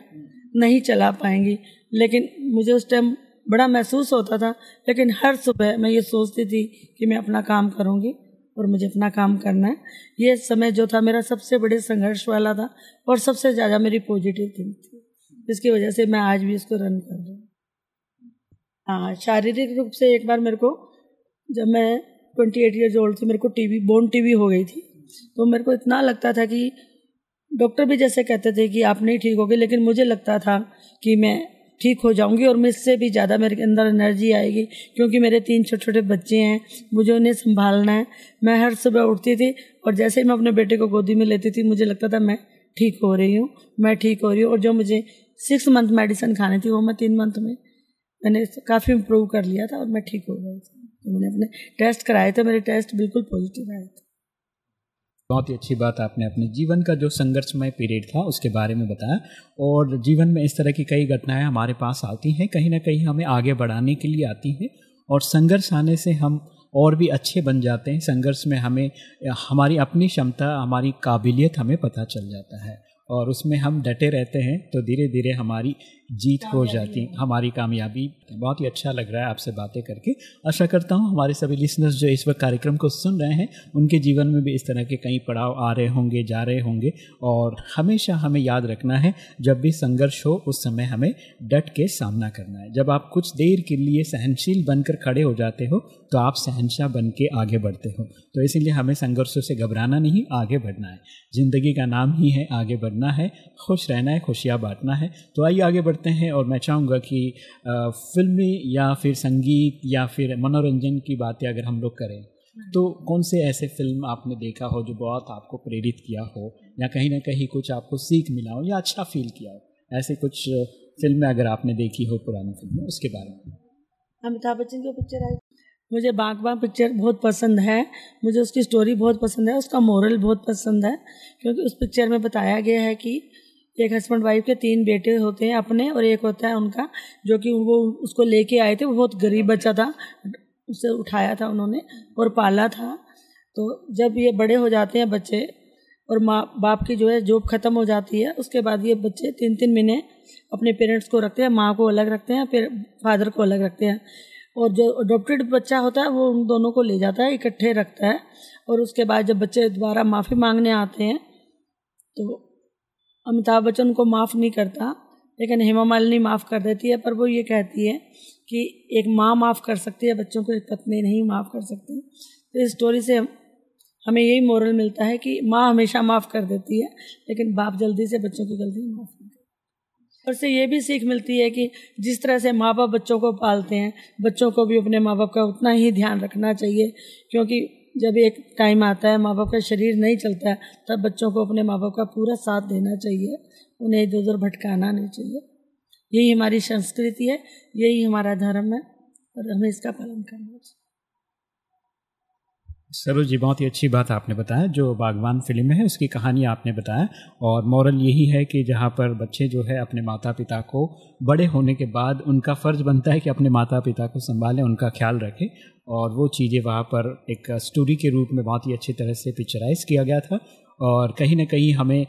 नहीं चला पाएँगी। लेकिन मुझे उस टाइम बड़ा महसूस होता था, लेकिन हर सुबह मैं ये सोचती थी कि मैं अपना काम करूँगी और मुझे अपना काम करना है। ये समय जो था मेरा सबसे बड़े संघर्ष वाला था और सबसे ज़्यादा मेरी पॉजिटिव थिंक थी। जिसकी वजह से मैं आज भी इसको रन कर रही हूँ। हाँ शारीरिक रूप से एक बार मेरे को, जब मैं ट्वेंटी एट ईयर्स ओल्ड थी मेरे को टीबी बोन टीबी हो गई थी तो मेरे को इतना लगता था कि डॉक्टर भी जैसे कहते थे कि आप नहीं ठीक होगे, लेकिन मुझे लगता था कि मैं ठीक हो जाऊँगी और मुझसे भी ज़्यादा मेरे अंदर एनर्जी आएगी, क्योंकि मेरे तीन छोटे छोटे बच्चे हैं, मुझे उन्हें संभालना है। मैं हर सुबह उठती थी और जैसे ही मैं अपने बेटे को गोदी में लेती थी, मुझे लगता था मैं ठीक हो रही हूँ, मैं ठीक हो रही हूँ। और जो मुझे सिक्स मंथ मेडिसिन खानी थी, वो मैं तीन मंथ में मैंने काफ़ी इम्प्रूव कर लिया था और मैं ठीक हो गई थी। तो मैंने अपने टेस्ट कराए थे, मेरे टेस्ट बिल्कुल पॉजिटिव आए थे। बहुत ही अच्छी बात आपने अपने जीवन का जो संघर्षमय पीरियड था उसके बारे में बताया। और जीवन में इस तरह की कई घटनाएँ हमारे पास आती हैं, कहीं ना कहीं हमें आगे बढ़ाने के लिए आती हैं। और संघर्ष आने से हम और भी अच्छे बन जाते हैं। संघर्ष में हमें, हमारी अपनी क्षमता, हमारी काबिलियत हमें पता चल जाता है। और उसमें हम डटे रहते हैं तो धीरे धीरे हमारी जीत हो जाती हमारी कामयाबी। बहुत ही अच्छा लग रहा है आपसे बातें करके। आशा करता हूँ हमारे सभी लिसनर्स जो इस वक्त कार्यक्रम को सुन रहे हैं उनके जीवन में भी इस तरह के कई पड़ाव आ रहे होंगे जा रहे होंगे। और हमेशा हमें याद रखना है जब भी संघर्ष हो उस समय हमें डट के सामना करना है। जब आप कुछ देर के लिए सहनशील बनकर खड़े हो जाते हो तो आप सहनशाह बन के आगे बढ़ते हो। तो इसीलिए हमें संघर्षों से घबराना नहीं आगे बढ़ना है। ज़िंदगी का नाम ही है आगे बढ़ना है। खुश रहना है खुशियाँ बांटना है। तो आइए आगे बढ़ते हैं और मैं चाहूँगा कि फिल्मी या फिर संगीत या फिर मनोरंजन की बातें अगर हम लोग करें तो कौन से ऐसे फ़िल्म आपने देखा हो जो बहुत आपको प्रेरित किया हो या कहीं ना कहीं कुछ आपको सीख मिला हो या अच्छा फील किया हो? ऐसे कुछ फ़िल्में अगर आपने देखी हो पुरानी फ़िल्में, उसके बारे में। अमिताभ बच्चन की पिक्चर आई। मुझे बागबान पिक्चर बहुत पसंद है। मुझे उसकी स्टोरी बहुत पसंद है। उसका मोरल बहुत पसंद है। क्योंकि उस पिक्चर में बताया गया है कि एक हस्बैंड वाइफ के तीन बेटे होते हैं अपने और एक होता है उनका, जो कि वो उसको लेके आए थे। वो बहुत गरीब बच्चा था, उसे उठाया था उन्होंने और पाला था। तो जब ये बड़े हो जाते हैं बच्चे और माँ, बाप की जो है जॉब ख़त्म हो जाती है, उसके बाद ये बच्चे तीन तीन महीने अपने पेरेंट्स को रखते हैं, माँ को अलग रखते हैं, फिर फादर को अलग रखते हैं। और जो अडोप्टेड बच्चा होता है, वो उन दोनों को ले जाता है, इकट्ठे रखता है और उसके बाद जब बच्चे दोबारा माफ़ी मांगने आते हैं तो अमिताभ बच्चन उनको माफ़ नहीं करता, लेकिन हेमा मालिनी माफ़ कर देती है, पर वो ये कहती है कि एक माँ माफ़ कर सकती है, बच्चों को एक पत्नी नहीं माफ़ कर सकती। तो इस स्टोरी से हमें यही मोरल मिलता है कि माँ हमेशा माफ़ कर देती है, लेकिन बाप जल्दी से बच्चों की गलती माफ़ नहीं और से ये भी सीख मिलती है कि जिस तरह से माँ बाप बच्चों को पालते हैं, बच्चों को भी अपने माँ बाप का उतना ही ध्यान रखना चाहिए, क्योंकि जब एक टाइम आता है, माँ बाप का शरीर नहीं चलता है, तब बच्चों को अपने माँ बाप का पूरा साथ देना चाहिए। उन्हें इधर उधर भटकाना नहीं चाहिए। यही हमारी संस्कृति है, यही हमारा धर्म है और हमें इसका पालन करना चाहिए। सरोज जी, बहुत ही अच्छी बात आपने बताया, जो बागवान फ़िल्म है, उसकी कहानी आपने बताया। और मॉरल यही है कि जहाँ पर बच्चे जो है अपने माता पिता को बड़े होने के बाद उनका फ़र्ज़ बनता है कि अपने माता पिता को संभालें, उनका ख्याल रखें। और वो चीज़ें वहाँ पर एक स्टोरी के रूप में बहुत ही अच्छी तरह से पिक्चराइज किया गया था। और कहीं ना कहीं हमें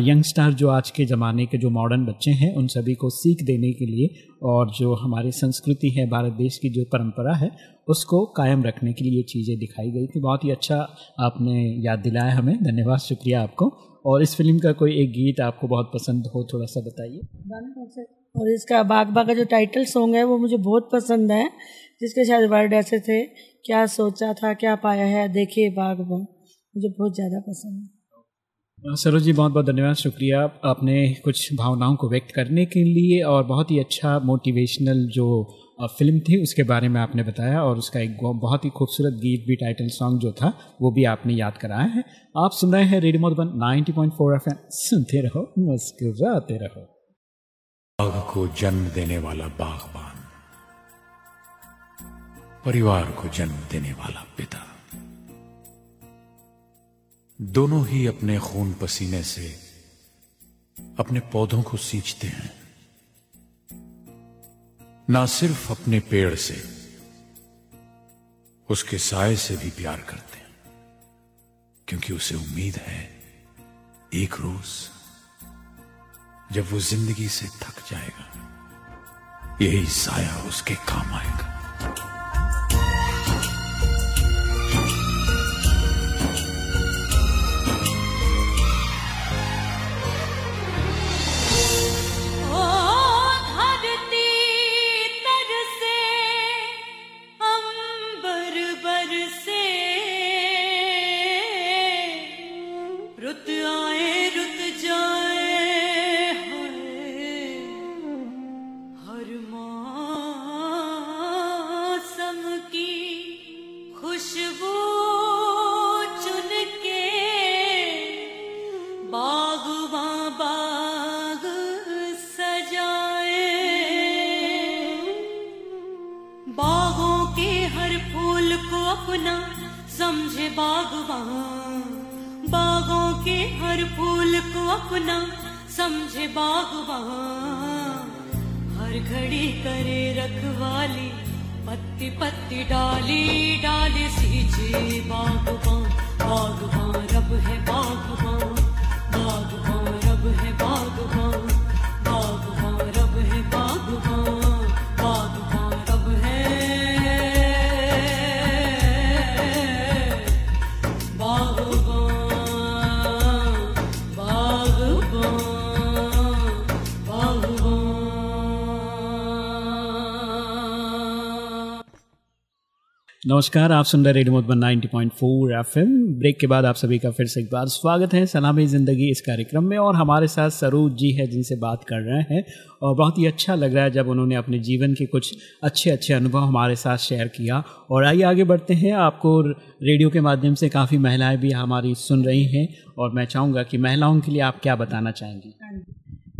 यंगस्टर जो आज के ज़माने के जो मॉडर्न बच्चे हैं, उन सभी को सीख देने के लिए और जो हमारी संस्कृति है, भारत देश की जो परंपरा है, उसको कायम रखने के लिए ये चीज़ें दिखाई गई थी। बहुत ही अच्छा आपने याद दिलाया हमें। धन्यवाद, शुक्रिया आपको। और इस फ़िल्म का कोई एक गीत आपको बहुत पसंद हो, थोड़ा सा बताइए। और इसका बाग बाग जो टाइटल सॉन्ग है, वो मुझे बहुत पसंद है, जिसके शायद वर्ड ऐसे थे, क्या सोचा था, क्या पाया है देखिए बाग बाग मुझे बहुत ज़्यादा पसंद है। सरोज जी, बहुत बहुत धन्यवाद, शुक्रिया आपने कुछ भावनाओं को व्यक्त करने के लिए और बहुत ही अच्छा मोटिवेशनल जो फ़िल्म थी उसके बारे में आपने बताया और उसका एक बहुत ही खूबसूरत गीत भी टाइटल सॉन्ग जो था, वो भी आपने याद कराया है। आप सुन रहे हैं रेडियो मधुबन 90.4 एफएम सुनते रहो, मुस्कुराते रहो। बाग को जन्म देने वाला बागबान, परिवार को जन्म देने वाला पिता। दोनों ही अपने खून पसीने से अपने पौधों को सींचते हैं। ना सिर्फ़ अपने पेड़ से, उसके साय से भी प्यार करते हैं, क्योंकि उसे उम्मीद है एक रोज जब वो ज़िंदगी से थक जाएगा, यही साया उसके काम आएगा। डाली डाली सीजी नमस्कार, आप सुन रहे रेडियो मधुबन 90.4 एफएम। ब्रेक के बाद आप सभी का फिर से एक बार स्वागत है सलामी ज़िंदगी इस कार्यक्रम में और हमारे साथ सरूज जी है जिनसे बात कर रहे हैं और बहुत ही अच्छा लग रहा है जब उन्होंने अपने जीवन के कुछ अच्छे अच्छे अनुभव हमारे साथ शेयर किया। और आइए आगे बढ़ते हैं। आपको रेडियो के माध्यम से काफ़ी महिलाएँ भी हमारी सुन रही हैं और मैं चाहूँगा कि महिलाओं के लिए आप क्या बताना चाहेंगी?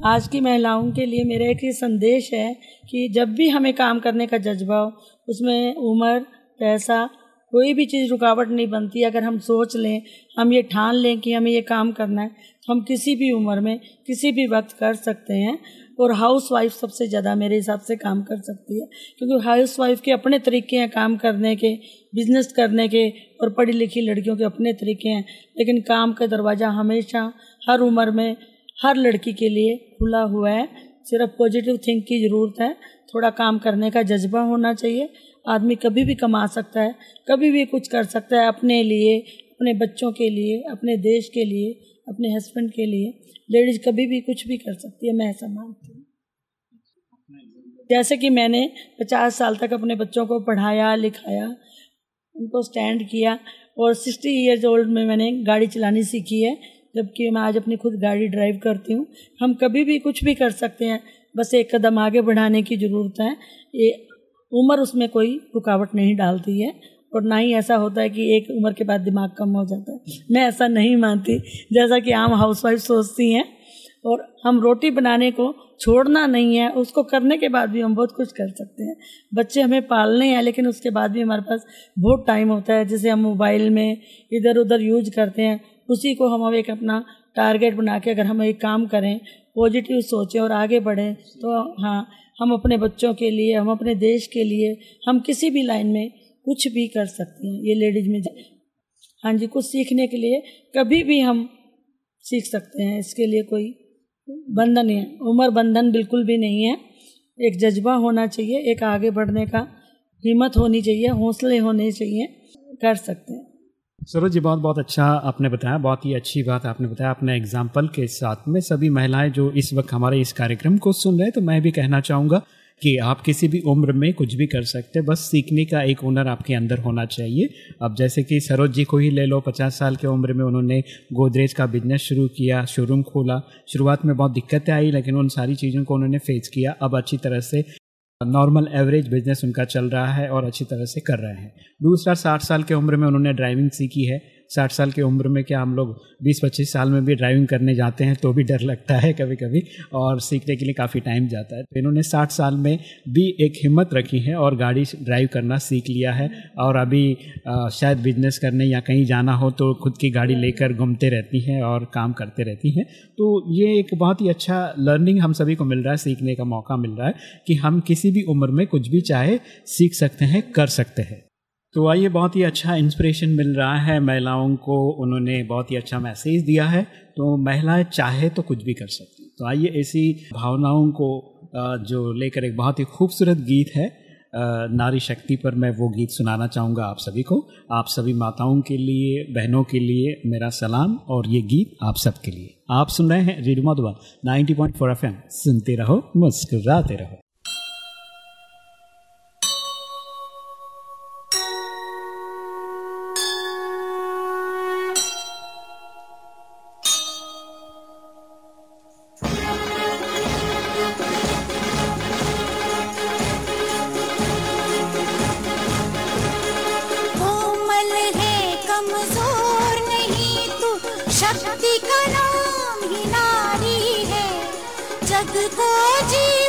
आज की महिलाओं के लिए मेरा एक ही संदेश है कि जब भी हमें काम करने का जज्बा हो, उसमें उम्र पैसा, कोई भी चीज़ रुकावट नहीं बनती। अगर हम सोच लें, हम ये ठान लें कि हमें ये काम करना है तो हम किसी भी उम्र में किसी भी वक्त कर सकते हैं और हाउस वाइफ सबसे ज़्यादा मेरे हिसाब से काम कर सकती है। क्योंकि हाउस वाइफ के अपने तरीके हैं काम करने के बिज़नेस करने के और पढ़ी लिखी लड़कियों के अपने तरीके हैं। लेकिन काम का दरवाज़ा हमेशा हर उम्र में हर लड़की के लिए खुला हुआ है। सिर्फ़ पॉजिटिव थिंक की ज़रूरत है। थोड़ा काम करने का जज्बा होना चाहिए। आदमी कभी भी कमा सकता है, कभी भी कुछ कर सकता है अपने लिए, अपने बच्चों के लिए, अपने देश के लिए, अपने हस्बैंड के लिए। लेडीज़ कभी भी कुछ भी कर सकती है, मैं ऐसा मानती हूँ। जैसे कि मैंने पचास साल तक अपने बच्चों को पढ़ाया, लिखाया, उनको स्टैंड किया और सिक्सटी ईयर्स ओल्ड में मैंने गाड़ी चलानी सीखी है, जबकि मैं आज अपनी खुद गाड़ी ड्राइव करती हूँ। हम कभी भी कुछ भी कर सकते हैं, बस एक कदम आगे बढ़ाने की ज़रूरत है। ये उम्र उसमें कोई रुकावट नहीं डालती है और ना ही ऐसा होता है कि एक उम्र के बाद दिमाग कम हो जाता है। मैं ऐसा नहीं मानती। जैसा कि आम हाउसवाइफ सोचती हैं, और हम रोटी बनाने को छोड़ना नहीं है, उसको करने के बाद भी हम बहुत कुछ कर सकते हैं। बच्चे हमें पालने हैं, लेकिन उसके बाद भी हमारे पास बहुत टाइम होता है। जिसे हम मोबाइल में इधर उधर यूज़ करते हैं, उसी को हम एक अपना टारगेट बना के अगर हम एक काम करें पॉजिटिव सोचें और आगे बढ़ें तो हाँ हम अपने बच्चों के लिए, हम अपने देश के लिए, हम किसी भी लाइन में कुछ भी कर सकते हैं। ये लेडीज़ में हाँ जी, कुछ सीखने के लिए कभी भी हम सीख सकते हैं। इसके लिए कोई बंधन है। उम्र बंधन बिल्कुल भी नहीं है। एक जज्बा होना चाहिए, एक आगे बढ़ने का हिम्मत होनी चाहिए, हौसले होने चाहिए, कर सकते हैं। सरोज जी, बहुत बहुत अच्छा आपने बताया, बहुत ही अच्छी बात आपने बताया। अपने एग्ज़ाम्पल के साथ में सभी महिलाएँ जो इस वक्त हमारे इस कार्यक्रम को सुन रहे हैं तो मैं भी कहना चाहूँगा कि आप किसी भी उम्र में कुछ भी कर सकते हैं, बस सीखने का एक हुनर आपके अंदर होना चाहिए। अब जैसे कि सरोज जी को ही ले लो, पचास साल के उम्र में उन्होंने गोदरेज का बिज़नेस शुरू किया शोरूम खोला। शुरुआत में बहुत दिक्कतें आई, लेकिन उन सारी चीज़ों को उन्होंने फेस किया। अब अच्छी तरह से नॉर्मल एवरेज बिज़नेस उनका चल रहा है और अच्छी तरह से कर रहे हैं। दूसरा, साठ साल की उम्र में उन्होंने ड्राइविंग सीखी है। साठ साल की उम्र में क्या हम लोग बीस पच्चीस साल में भी ड्राइविंग करने जाते हैं तो भी डर लगता है कभी कभी और सीखने के लिए काफ़ी टाइम जाता है। तो इन्होंने साठ साल में भी एक हिम्मत रखी है और गाड़ी ड्राइव करना सीख लिया है और अभी आ, शायद बिज़नेस करने या कहीं जाना हो तो खुद की गाड़ी लेकर घूमते रहती हैं और काम करते रहती हैं। तो ये एक बहुत ही अच्छा लर्निंग हम सभी को मिल रहा है सीखने का मौका मिल रहा है कि हम किसी भी उम्र में कुछ भी चाहे सीख सकते हैं कर सकते हैं। तो आइए बहुत ही अच्छा इंस्पिरेशन मिल रहा है महिलाओं को। उन्होंने बहुत ही अच्छा मैसेज दिया है। तो महिलाएँ चाहे तो कुछ भी कर सकती तो आइए ऐसी भावनाओं को जो लेकर एक बहुत ही खूबसूरत गीत है नारी शक्ति पर मैं वो गीत सुनाना चाहूँगा आप सभी को। आप सभी माताओं के लिए, बहनों के लिए मेरा सलाम और ये गीत आप सबके लिए। आप सुन रहे हैं रेडियो मधुबन 90.4 एफएम सुनते रहो, मुस्कुराते रहो। तक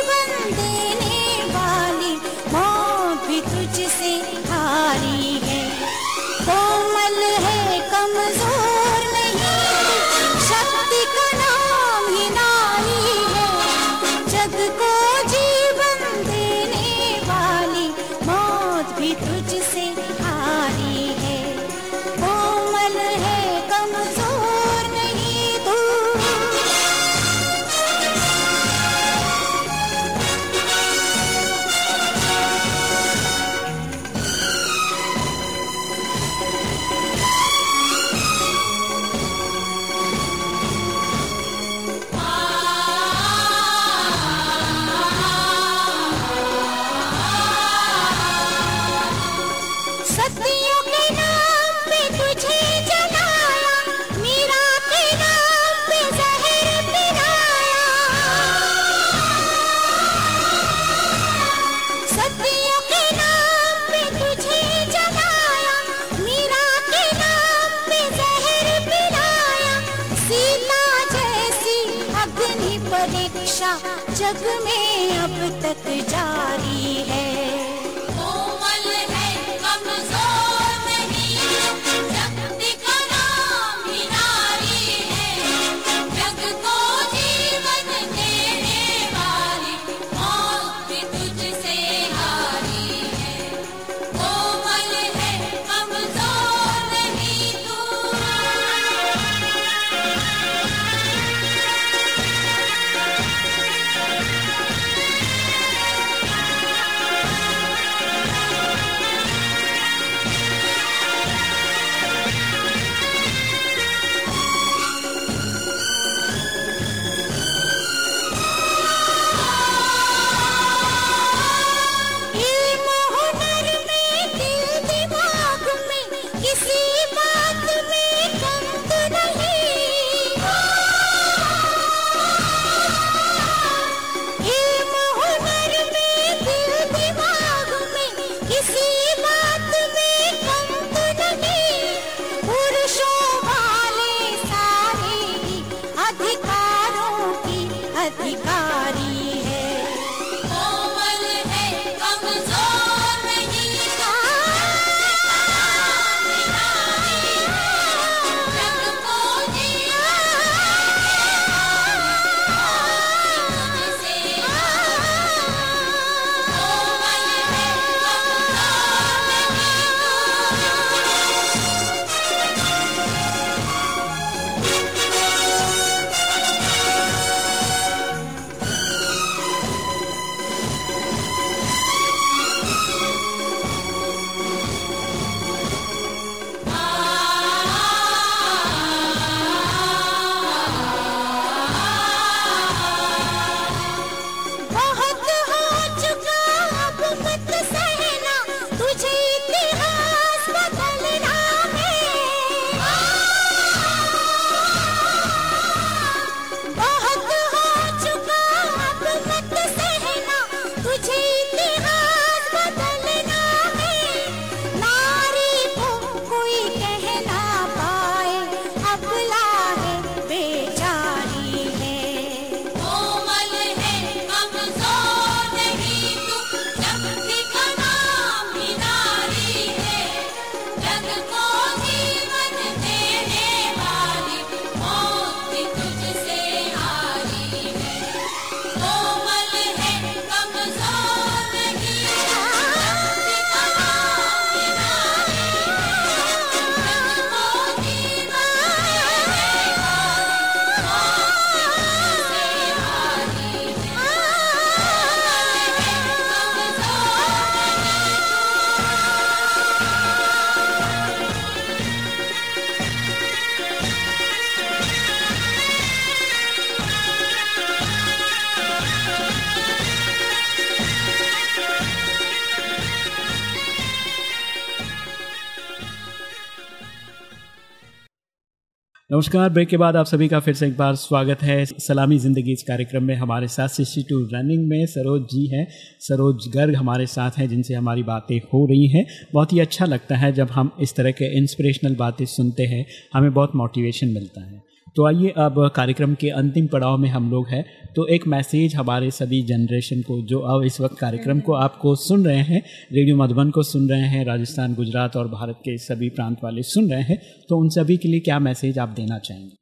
नमस्कार, ब्रेक के बाद आप सभी का फिर से एक बार स्वागत है। सलामी ज़िंदगी इस कार्यक्रम में हमारे साथ सिक्सटी टू रनिंग में सरोज जी हैं। सरोज गर्ग हमारे साथ हैं, जिनसे हमारी बातें हो रही हैं। बहुत ही अच्छा लगता है जब हम इस तरह के इंस्पिरेशनल बातें सुनते हैं। हमें बहुत मोटिवेशन मिलता है। तो आइए अब कार्यक्रम के अंतिम पड़ाव में हम लोग हैं। तो एक मैसेज हमारे सभी जनरेशन को, जो अब इस वक्त कार्यक्रम को आपको सुन रहे हैं, रेडियो मधुबन को सुन रहे हैं, राजस्थान, गुजरात और भारत के सभी प्रांत वाले सुन रहे हैं तो उन सभी के लिए क्या मैसेज आप देना चाहेंगे?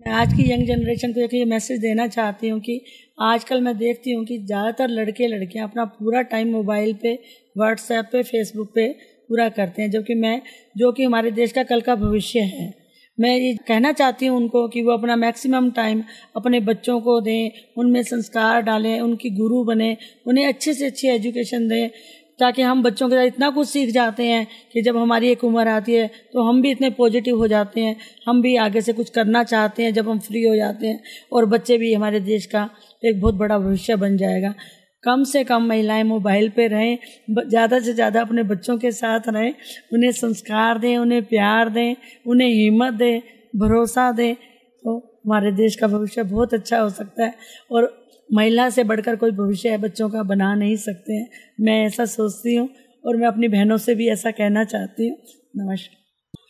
मैं आज की यंग जनरेशन को एक ये मैसेज देना चाहती हूँ कि आजकल मैं देखती हूँ कि ज़्यादातर लड़के लड़कियाँ अपना पूरा टाइम मोबाइल पे, व्हाट्सएप पे, फेसबुक पे पूरा करते हैं जबकि मैं, जो कि हमारे देश का कल का भविष्य है। मैं ये कहना चाहती हूँ उनको कि वो अपना मैक्सिमम टाइम अपने बच्चों को दें, उनमें संस्कार डालें, उनकी गुरु बने, उन्हें अच्छे से अच्छी एजुकेशन दें, ताकि हम बच्चों के साथ इतना कुछ सीख जाते हैं कि जब हमारी एक उम्र आती है तो हम भी इतने पॉजिटिव हो जाते हैं, हम भी आगे से कुछ करना चाहते हैं जब हम फ्री हो जाते हैं, और बच्चे भी हमारे देश का एक बहुत बड़ा भविष्य बन जाएगा। कम से कम महिलाएँ मोबाइल पे रहें ज़्यादा से ज़्यादा अपने बच्चों के साथ रहें, उन्हें संस्कार दें, उन्हें प्यार दें, उन्हें हिम्मत दें, भरोसा दें तो हमारे देश का भविष्य बहुत अच्छा हो सकता है। और महिला से बढ़कर कोई भविष्य बच्चों का बना नहीं सकते हैं। मैं ऐसा सोचती हूँ और मैं अपनी बहनों से भी ऐसा कहना चाहती हूँ। नमस्कार।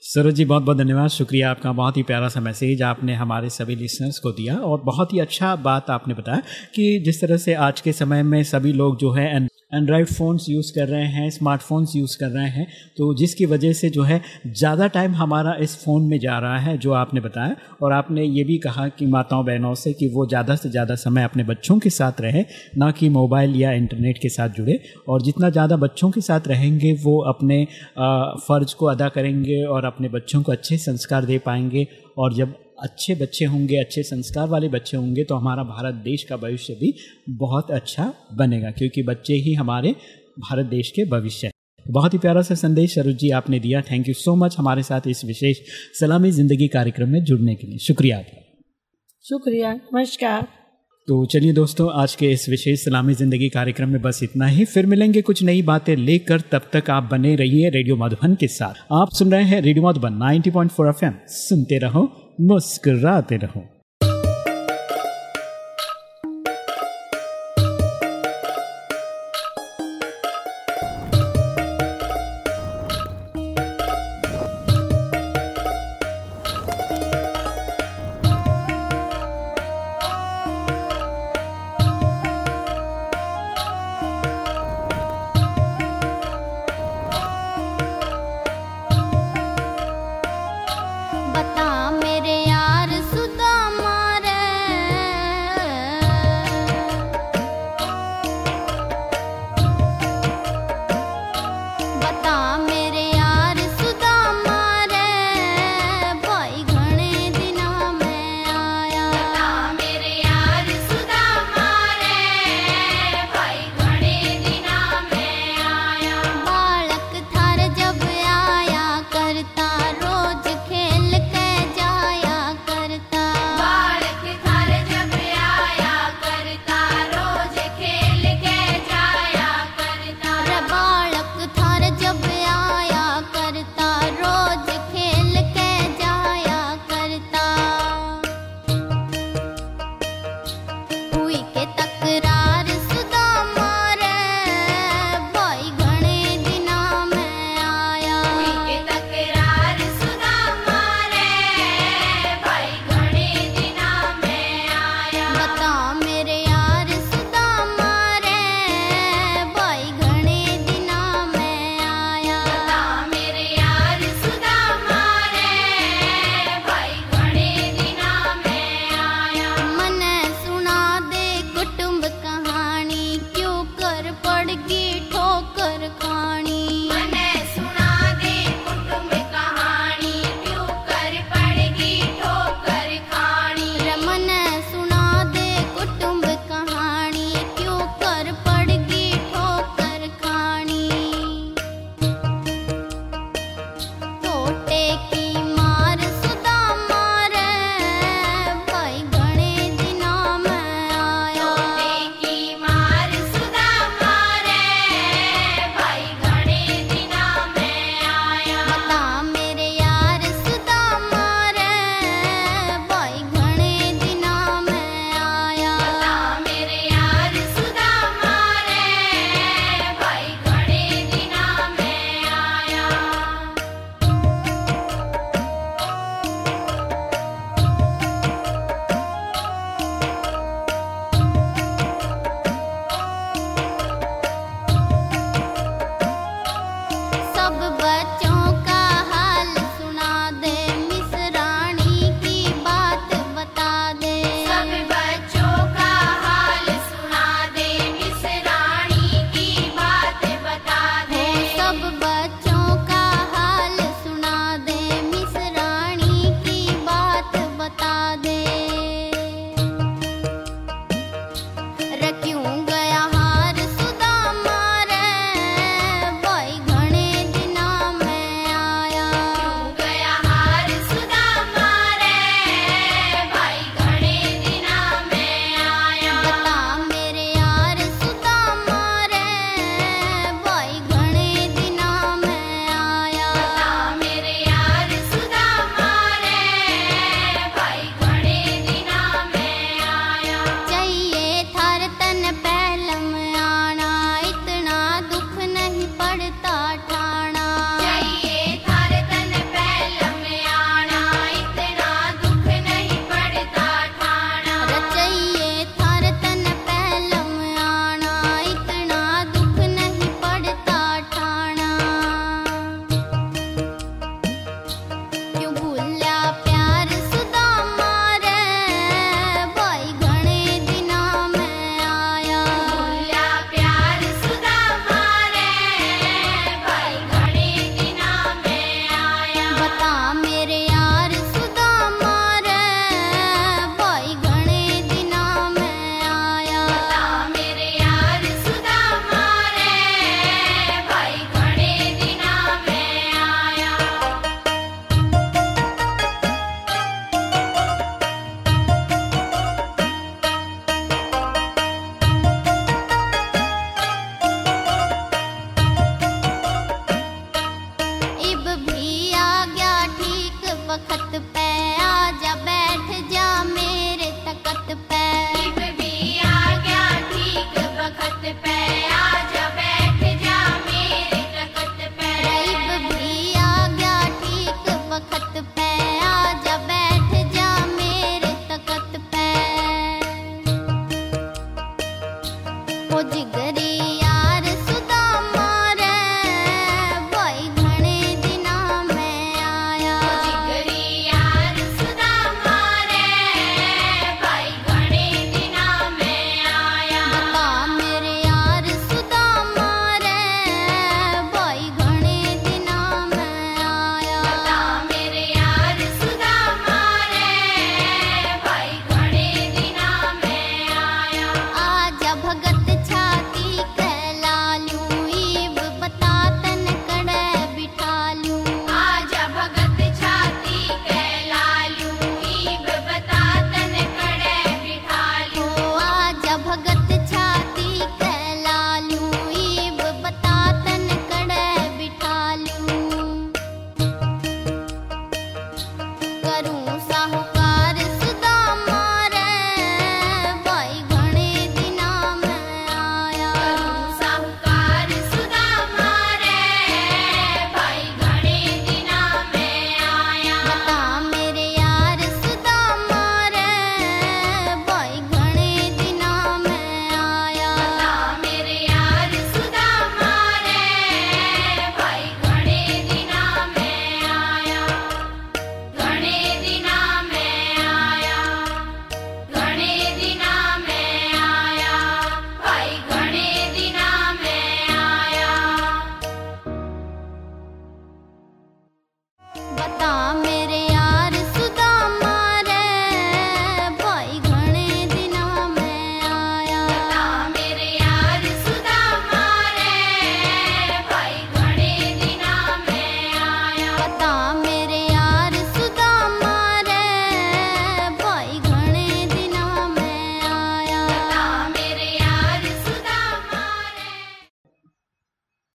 सरोज जी बहुत बहुत धन्यवाद। शुक्रिया आपका बहुत ही प्यारा सा मैसेज आपने हमारे सभी लिसनर्स को दिया और बहुत ही अच्छा बात आपने बताया कि जिस तरह से आज के समय में सभी लोग जो है एंड्रॉयड फ़ोन्स यूज़ कर रहे हैं स्मार्टफोन्स यूज़ कर रहे हैं तो जिसकी वजह से जो है, ज़्यादा टाइम हमारा इस फ़ोन में जा रहा है, जो आपने बताया, और आपने ये भी कहा कि माताओं बहनों से कि वो ज़्यादा से ज़्यादा समय अपने बच्चों के साथ रहे, ना कि मोबाइल या इंटरनेट के साथ जुड़े, और जितना ज़्यादा बच्चों के साथ रहेंगे, वो अपने फ़र्ज़ को अदा करेंगे और अपने बच्चों को अच्छे संस्कार दे पाएँगे, और जब अच्छे बच्चे होंगे अच्छे संस्कार वाले बच्चे होंगे तो हमारा भारत देश का भविष्य भी बहुत अच्छा बनेगा क्योंकि बच्चे ही हमारे भारत देश के भविष्य है। बहुत ही प्यारा सा संदेश सरोज जी आपने दिया। थैंक यू सो मच हमारे साथ इस विशेष सलामी ज़िंदगी कार्यक्रम में जुड़ने के लिए। शुक्रिया आपका। शुक्रिया। नमस्कार। तो चलिए दोस्तों आज के इस विशेष सलामी ज़िंदगी कार्यक्रम में बस इतना ही। फिर मिलेंगे कुछ नई बातें लेकर। तब तक आप बने रहिए रेडियो मधुबन के साथ। आप सुन रहे हैं रेडियो मधुबन 90.4 एफएम सुनते रहो मुस्कुराते रहो।